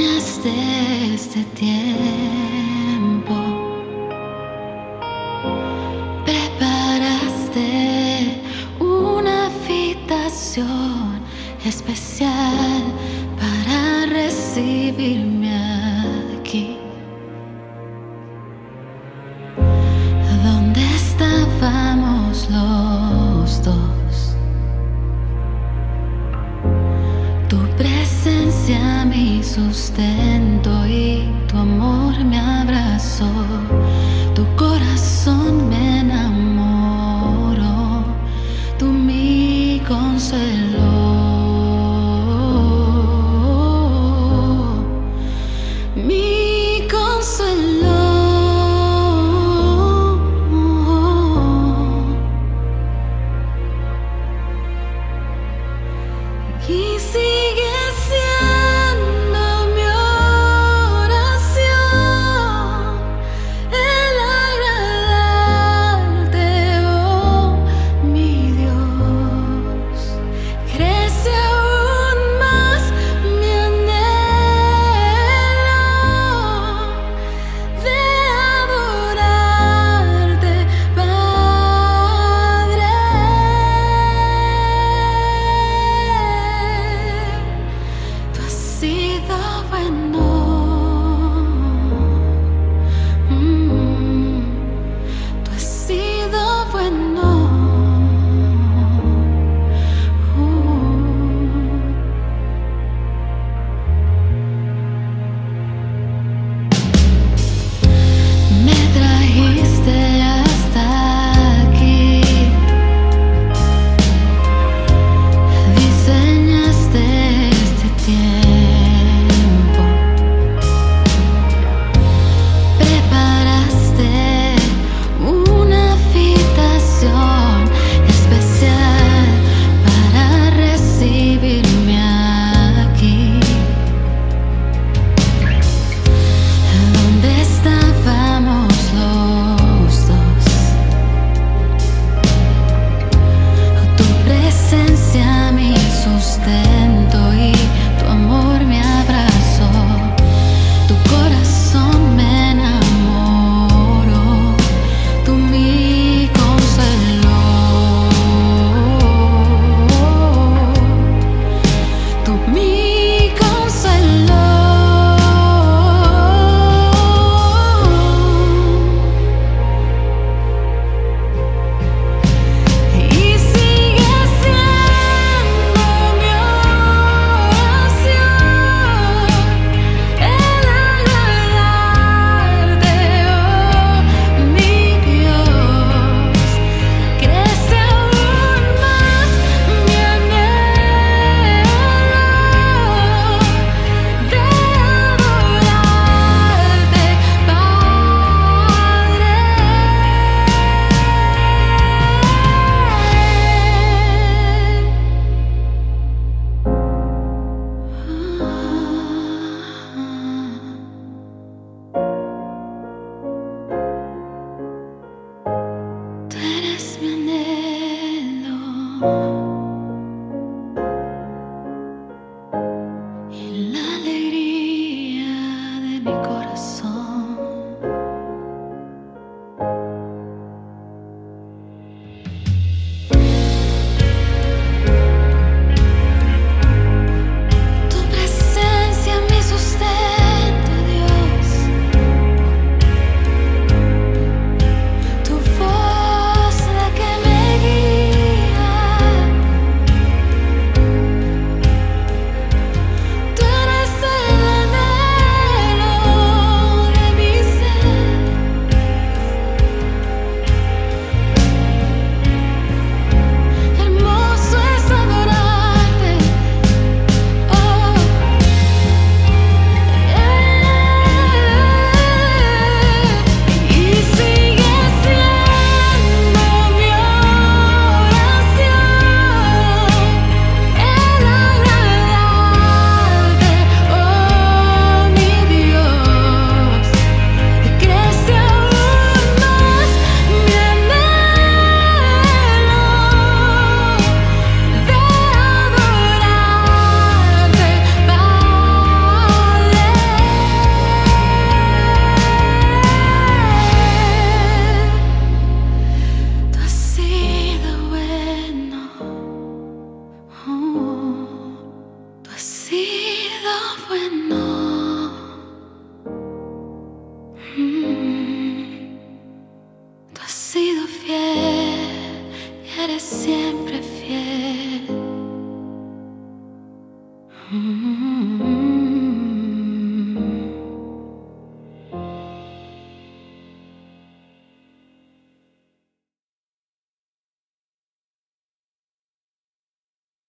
este tiempo. Preparaste una habitación especial para recibirme. either when no stay.